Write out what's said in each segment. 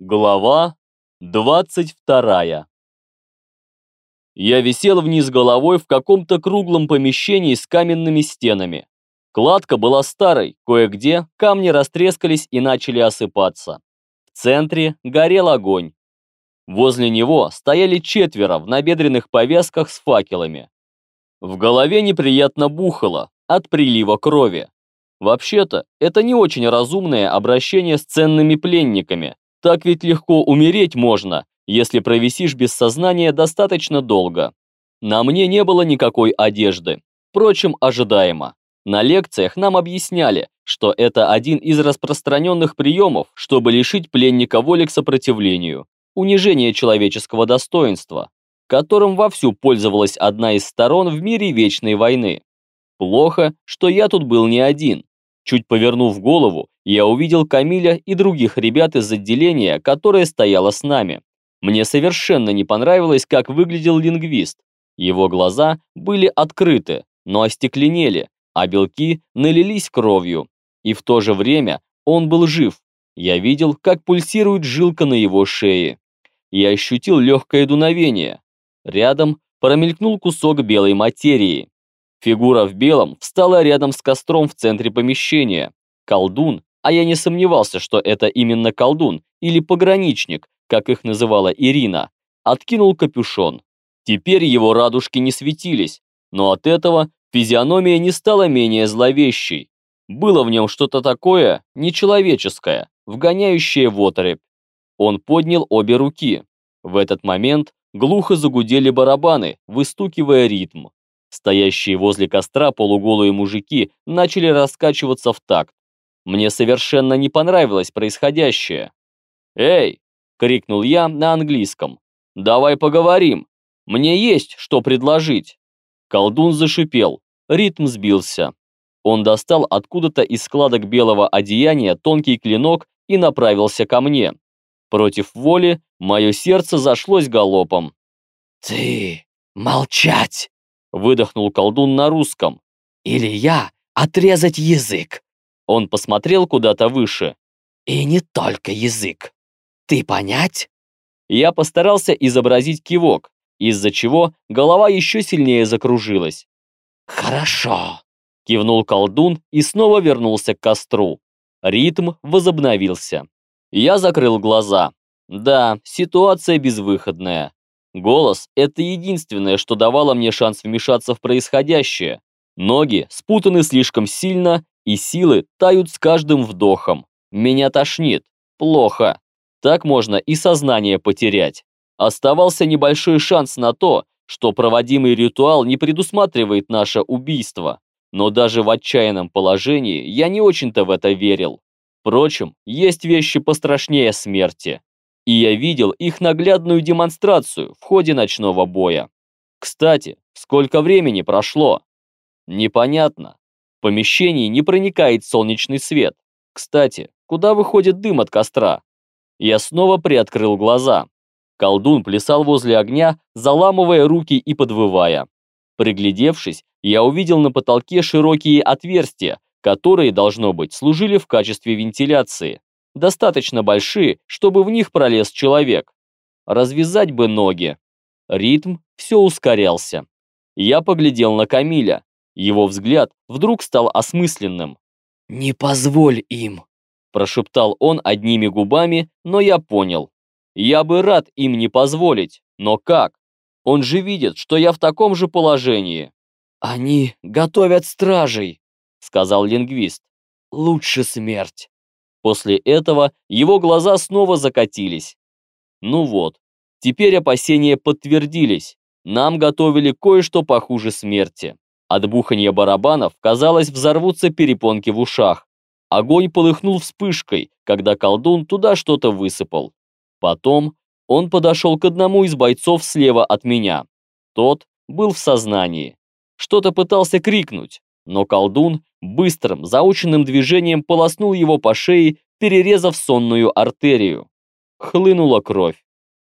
Глава 22 Я висел вниз головой в каком-то круглом помещении с каменными стенами. Кладка была старой, кое-где камни растрескались и начали осыпаться. В центре горел огонь. Возле него стояли четверо в набедренных повязках с факелами. В голове неприятно бухало от прилива крови. Вообще-то, это не очень разумное обращение с ценными пленниками, так ведь легко умереть можно, если провисишь без сознания достаточно долго. На мне не было никакой одежды. Впрочем, ожидаемо. На лекциях нам объясняли, что это один из распространенных приемов, чтобы лишить пленника воли к сопротивлению, унижение человеческого достоинства, которым вовсю пользовалась одна из сторон в мире Вечной войны. Плохо, что я тут был не один. Чуть повернув голову, я увидел Камиля и других ребят из отделения, которое стояло с нами. Мне совершенно не понравилось, как выглядел лингвист. Его глаза были открыты, но остекленели, а белки налились кровью. И в то же время он был жив. Я видел, как пульсирует жилка на его шее. Я ощутил легкое дуновение. Рядом промелькнул кусок белой материи. Фигура в белом встала рядом с костром в центре помещения. Колдун, а я не сомневался, что это именно колдун или пограничник, как их называла Ирина, откинул капюшон. Теперь его радужки не светились, но от этого физиономия не стала менее зловещей. Было в нем что-то такое нечеловеческое, вгоняющее в оторопь. Он поднял обе руки. В этот момент глухо загудели барабаны, выстукивая ритм. Стоящие возле костра полуголые мужики начали раскачиваться в такт. Мне совершенно не понравилось происходящее. «Эй!» — крикнул я на английском. «Давай поговорим. Мне есть что предложить». Колдун зашипел, ритм сбился. Он достал откуда-то из складок белого одеяния тонкий клинок и направился ко мне. Против воли мое сердце зашлось галопом. «Ты молчать!» Выдохнул колдун на русском. «Или я отрезать язык!» Он посмотрел куда-то выше. «И не только язык. Ты понять?» Я постарался изобразить кивок, из-за чего голова еще сильнее закружилась. «Хорошо», — кивнул колдун и снова вернулся к костру. Ритм возобновился. Я закрыл глаза. Да, ситуация безвыходная. Голос – это единственное, что давало мне шанс вмешаться в происходящее. Ноги спутаны слишком сильно, и силы тают с каждым вдохом. Меня тошнит. Плохо. Так можно и сознание потерять. Оставался небольшой шанс на то, что проводимый ритуал не предусматривает наше убийство. Но даже в отчаянном положении я не очень-то в это верил. Впрочем, есть вещи пострашнее смерти и я видел их наглядную демонстрацию в ходе ночного боя. Кстати, сколько времени прошло? Непонятно. В помещении не проникает солнечный свет. Кстати, куда выходит дым от костра? Я снова приоткрыл глаза. Колдун плясал возле огня, заламывая руки и подвывая. Приглядевшись, я увидел на потолке широкие отверстия, которые, должно быть, служили в качестве вентиляции достаточно большие, чтобы в них пролез человек. Развязать бы ноги. Ритм все ускорялся. Я поглядел на Камиля. Его взгляд вдруг стал осмысленным. «Не позволь им», – прошептал он одними губами, но я понял. Я бы рад им не позволить, но как? Он же видит, что я в таком же положении. «Они готовят стражей», – сказал лингвист. «Лучше смерть». После этого его глаза снова закатились. Ну вот, теперь опасения подтвердились. Нам готовили кое-что похуже смерти. От буханья барабанов, казалось, взорвутся перепонки в ушах. Огонь полыхнул вспышкой, когда колдун туда что-то высыпал. Потом он подошел к одному из бойцов слева от меня. Тот был в сознании. Что-то пытался крикнуть, но колдун быстрым, заученным движением полоснул его по шее, перерезав сонную артерию. Хлынула кровь.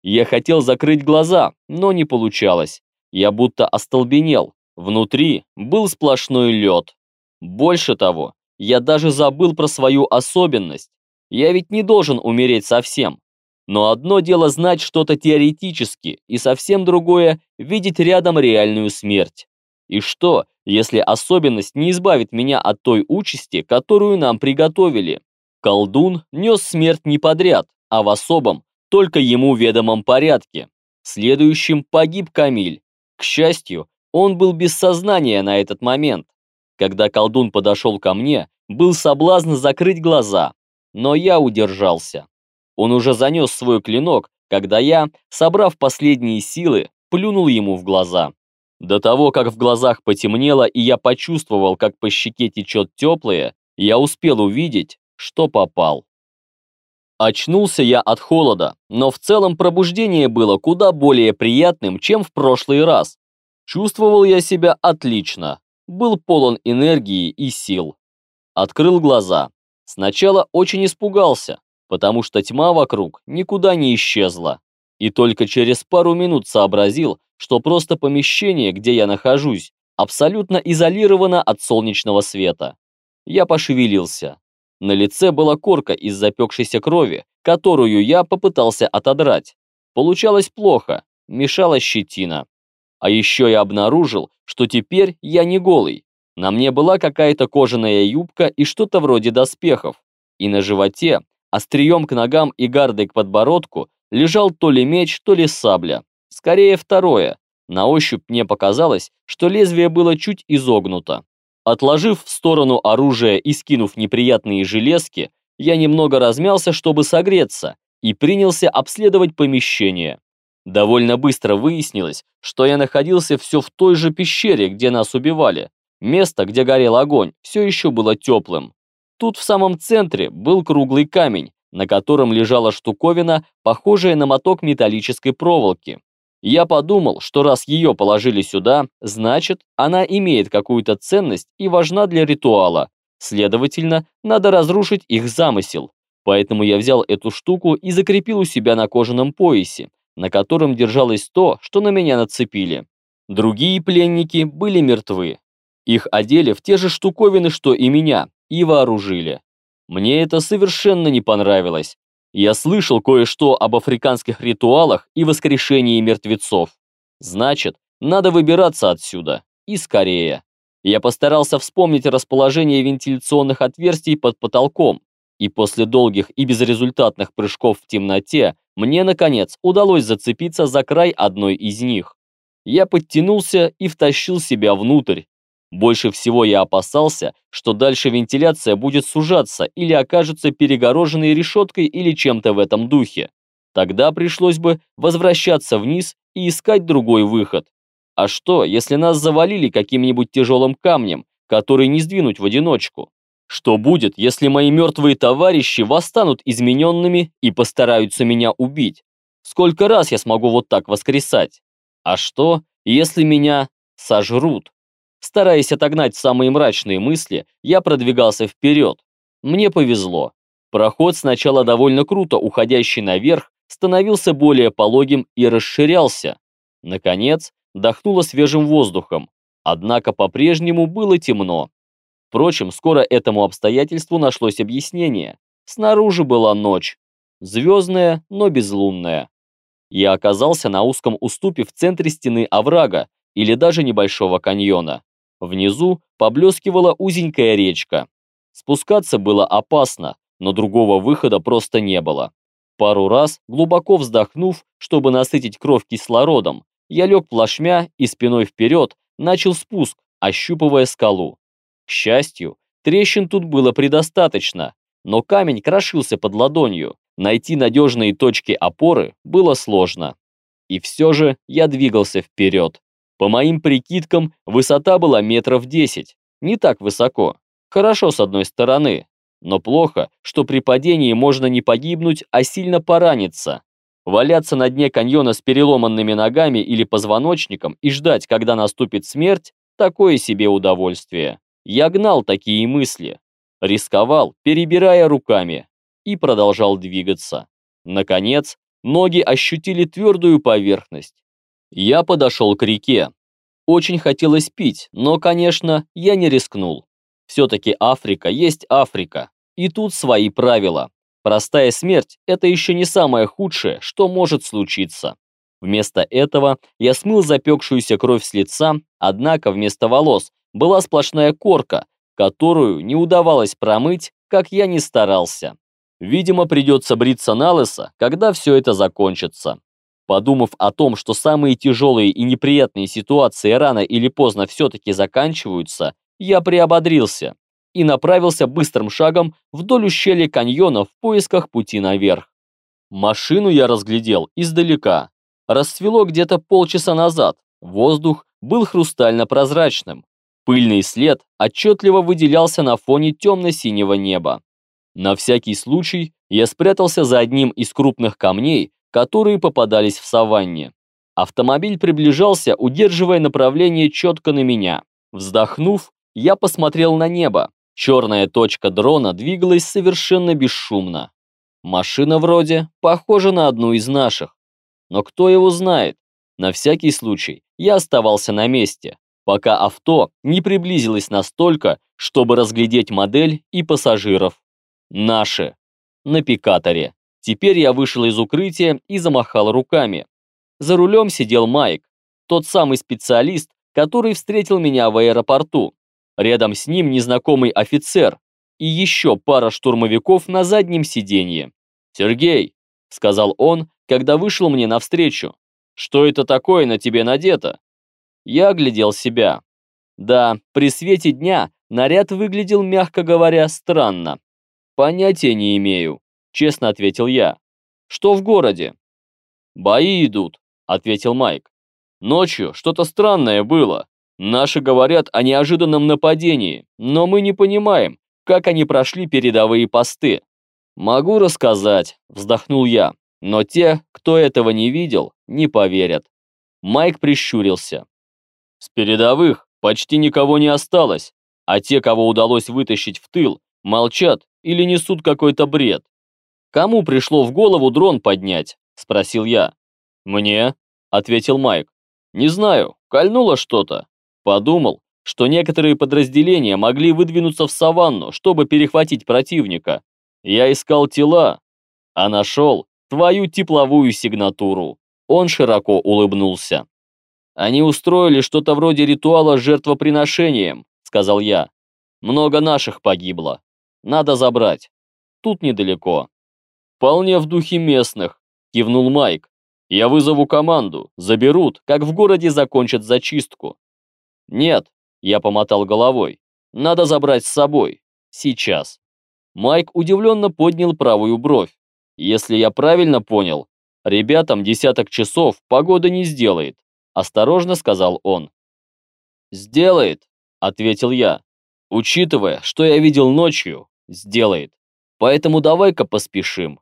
Я хотел закрыть глаза, но не получалось. Я будто остолбенел. Внутри был сплошной лед. Больше того, я даже забыл про свою особенность. Я ведь не должен умереть совсем. Но одно дело знать что-то теоретически, и совсем другое – видеть рядом реальную смерть. И что, если особенность не избавит меня от той участи, которую нам приготовили? Колдун нес смерть не подряд, а в особом, только ему ведомом порядке. Следующим погиб Камиль. К счастью, он был без сознания на этот момент. Когда колдун подошел ко мне, был соблазн закрыть глаза, но я удержался. Он уже занес свой клинок, когда я, собрав последние силы, плюнул ему в глаза. До того, как в глазах потемнело и я почувствовал, как по щеке течет теплое, я успел увидеть, что попал. Очнулся я от холода, но в целом пробуждение было куда более приятным, чем в прошлый раз. Чувствовал я себя отлично, был полон энергии и сил. Открыл глаза. Сначала очень испугался, потому что тьма вокруг никуда не исчезла. И только через пару минут сообразил, что просто помещение, где я нахожусь, абсолютно изолировано от солнечного света. Я пошевелился. На лице была корка из запекшейся крови, которую я попытался отодрать. Получалось плохо, мешала щетина. А еще я обнаружил, что теперь я не голый. На мне была какая-то кожаная юбка и что-то вроде доспехов. И на животе, острием к ногам и гардой к подбородку, лежал то ли меч, то ли сабля. Скорее второе. На ощупь мне показалось, что лезвие было чуть изогнуто. Отложив в сторону оружие и скинув неприятные железки, я немного размялся, чтобы согреться, и принялся обследовать помещение. Довольно быстро выяснилось, что я находился все в той же пещере, где нас убивали. Место, где горел огонь, все еще было теплым. Тут в самом центре был круглый камень, на котором лежала штуковина, похожая на моток металлической проволоки. Я подумал, что раз ее положили сюда, значит, она имеет какую-то ценность и важна для ритуала. Следовательно, надо разрушить их замысел. Поэтому я взял эту штуку и закрепил у себя на кожаном поясе, на котором держалось то, что на меня нацепили. Другие пленники были мертвы. Их одели в те же штуковины, что и меня, и вооружили. Мне это совершенно не понравилось, я слышал кое-что об африканских ритуалах и воскрешении мертвецов. Значит, надо выбираться отсюда. И скорее. Я постарался вспомнить расположение вентиляционных отверстий под потолком, и после долгих и безрезультатных прыжков в темноте мне, наконец, удалось зацепиться за край одной из них. Я подтянулся и втащил себя внутрь, больше всего я опасался, что дальше вентиляция будет сужаться или окажется перегороженной решеткой или чем-то в этом духе. Тогда пришлось бы возвращаться вниз и искать другой выход. А что, если нас завалили каким-нибудь тяжелым камнем, который не сдвинуть в одиночку? Что будет, если мои мертвые товарищи восстанут измененными и постараются меня убить? Сколько раз я смогу вот так воскресать? А что, если меня сожрут? Стараясь отогнать самые мрачные мысли, я продвигался вперед. Мне повезло. Проход, сначала довольно круто уходящий наверх, становился более пологим и расширялся. Наконец, дохнуло свежим воздухом, однако по-прежнему было темно. Впрочем, скоро этому обстоятельству нашлось объяснение. Снаружи была ночь. Звездная, но безлунная. Я оказался на узком уступе в центре стены оврага или даже небольшого каньона. Внизу поблескивала узенькая речка. Спускаться было опасно, но другого выхода просто не было. Пару раз, глубоко вздохнув, чтобы насытить кровь кислородом, я лег плашмя и спиной вперед начал спуск, ощупывая скалу. К счастью, трещин тут было предостаточно, но камень крошился под ладонью. Найти надежные точки опоры было сложно. И все же я двигался вперед. По моим прикидкам, высота была метров 10. Не так высоко. Хорошо с одной стороны. Но плохо, что при падении можно не погибнуть, а сильно пораниться. Валяться на дне каньона с переломанными ногами или позвоночником и ждать, когда наступит смерть – такое себе удовольствие. Я гнал такие мысли. Рисковал, перебирая руками. И продолжал двигаться. Наконец, ноги ощутили твердую поверхность. Я подошел к реке. Очень хотелось пить, но, конечно, я не рискнул. Все-таки Африка есть Африка, и тут свои правила. простая смерть – это еще не самое худшее, что может случиться. Вместо этого я смыл запекшуюся кровь с лица, однако вместо волос была сплошная корка, которую не удавалось промыть, как я не старался. Видимо, придется бриться на лысо, когда все это закончится. Подумав о том, что самые тяжелые и неприятные ситуации рано или поздно все-таки заканчиваются, я приободрился и направился быстрым шагом вдоль ущелья каньона в поисках пути наверх. Машину я разглядел издалека. Расцвело где-то полчаса назад, воздух был хрустально-прозрачным. Пыльный след отчетливо выделялся на фоне темно-синего неба. На всякий случай я спрятался за одним из крупных камней, которые попадались в саванне. Автомобиль приближался, удерживая направление четко на меня. Вздохнув, я посмотрел на небо. Черная точка дрона двигалась совершенно бесшумно. Машина вроде похожа на одну из наших. Но кто его знает? На всякий случай я оставался на месте, пока авто не приблизилось настолько, чтобы разглядеть модель и пассажиров. Наши. На пикаторе. Теперь я вышел из укрытия и замахал руками. За рулем сидел Майк, тот самый специалист, который встретил меня в аэропорту. Рядом с ним незнакомый офицер и еще пара штурмовиков на заднем сиденье. «Сергей», — сказал он, когда вышел мне навстречу, «что это такое на тебе надето?» Я оглядел себя. Да, при свете дня наряд выглядел, мягко говоря, странно. Понятия не имею честно ответил я. Что в городе? Бои идут, ответил Майк. Ночью что-то странное было. Наши говорят о неожиданном нападении, но мы не понимаем, как они прошли передовые посты. Могу рассказать, вздохнул я, но те, кто этого не видел, не поверят. Майк прищурился. С передовых почти никого не осталось, а те, кого удалось вытащить в тыл, молчат или несут какой-то бред. «Кому пришло в голову дрон поднять?» – спросил я. «Мне», – ответил Майк. «Не знаю, кольнуло что-то. Подумал, что некоторые подразделения могли выдвинуться в саванну, чтобы перехватить противника. Я искал тела, а нашел твою тепловую сигнатуру». Он широко улыбнулся. «Они устроили что-то вроде ритуала с жертвоприношением», – сказал я. «Много наших погибло. Надо забрать. Тут недалеко». «Вполне в духе местных», – кивнул Майк. «Я вызову команду, заберут, как в городе закончат зачистку». «Нет», – я помотал головой, – «надо забрать с собой. Сейчас». Майк удивленно поднял правую бровь. «Если я правильно понял, ребятам десяток часов погода не сделает», – осторожно сказал он. «Сделает», – ответил я. «Учитывая, что я видел ночью, сделает. Поэтому давай-ка поспешим».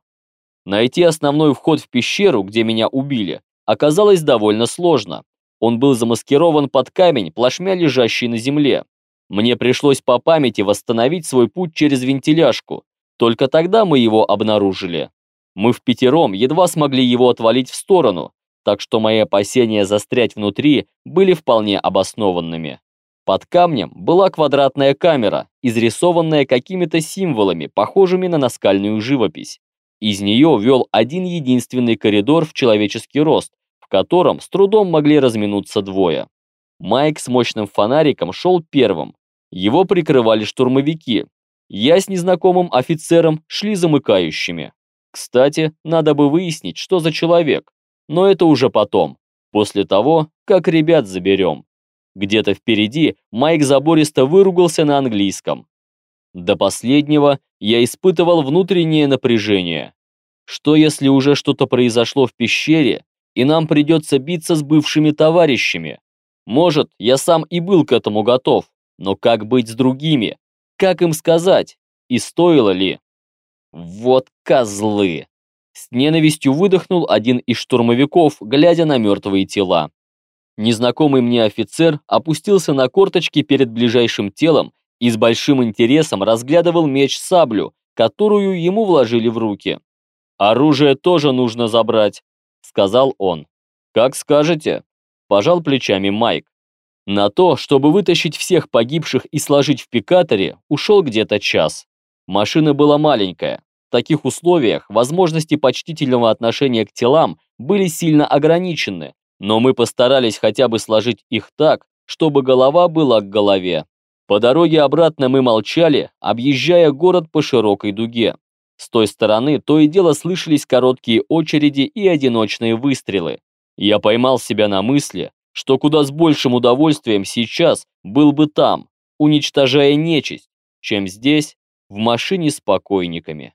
Найти основной вход в пещеру, где меня убили, оказалось довольно сложно. Он был замаскирован под камень, плашмя лежащий на земле. Мне пришлось по памяти восстановить свой путь через вентиляшку. Только тогда мы его обнаружили. Мы в пятером едва смогли его отвалить в сторону, так что мои опасения застрять внутри были вполне обоснованными. Под камнем была квадратная камера, изрисованная какими-то символами, похожими на наскальную живопись. Из нее вел один единственный коридор в человеческий рост, в котором с трудом могли разминуться двое. Майк с мощным фонариком шел первым. Его прикрывали штурмовики. Я с незнакомым офицером шли замыкающими. Кстати, надо бы выяснить, что за человек. Но это уже потом, после того, как ребят заберем. Где-то впереди Майк забористо выругался на английском. До последнего я испытывал внутреннее напряжение. Что если уже что-то произошло в пещере, и нам придется биться с бывшими товарищами? Может, я сам и был к этому готов, но как быть с другими? Как им сказать? И стоило ли? Вот козлы! С ненавистью выдохнул один из штурмовиков, глядя на мертвые тела. Незнакомый мне офицер опустился на корточки перед ближайшим телом и с большим интересом разглядывал меч-саблю, которую ему вложили в руки. «Оружие тоже нужно забрать», — сказал он. «Как скажете», — пожал плечами Майк. На то, чтобы вытащить всех погибших и сложить в пикаторе, ушел где-то час. Машина была маленькая, В таких условиях возможности почтительного отношения к телам были сильно ограничены, но мы постарались хотя бы сложить их так, чтобы голова была к голове. По дороге обратно мы молчали, объезжая город по широкой дуге. С той стороны то и дело слышались короткие очереди и одиночные выстрелы. Я поймал себя на мысли, что куда с большим удовольствием сейчас был бы там, уничтожая нечисть, чем здесь, в машине с покойниками.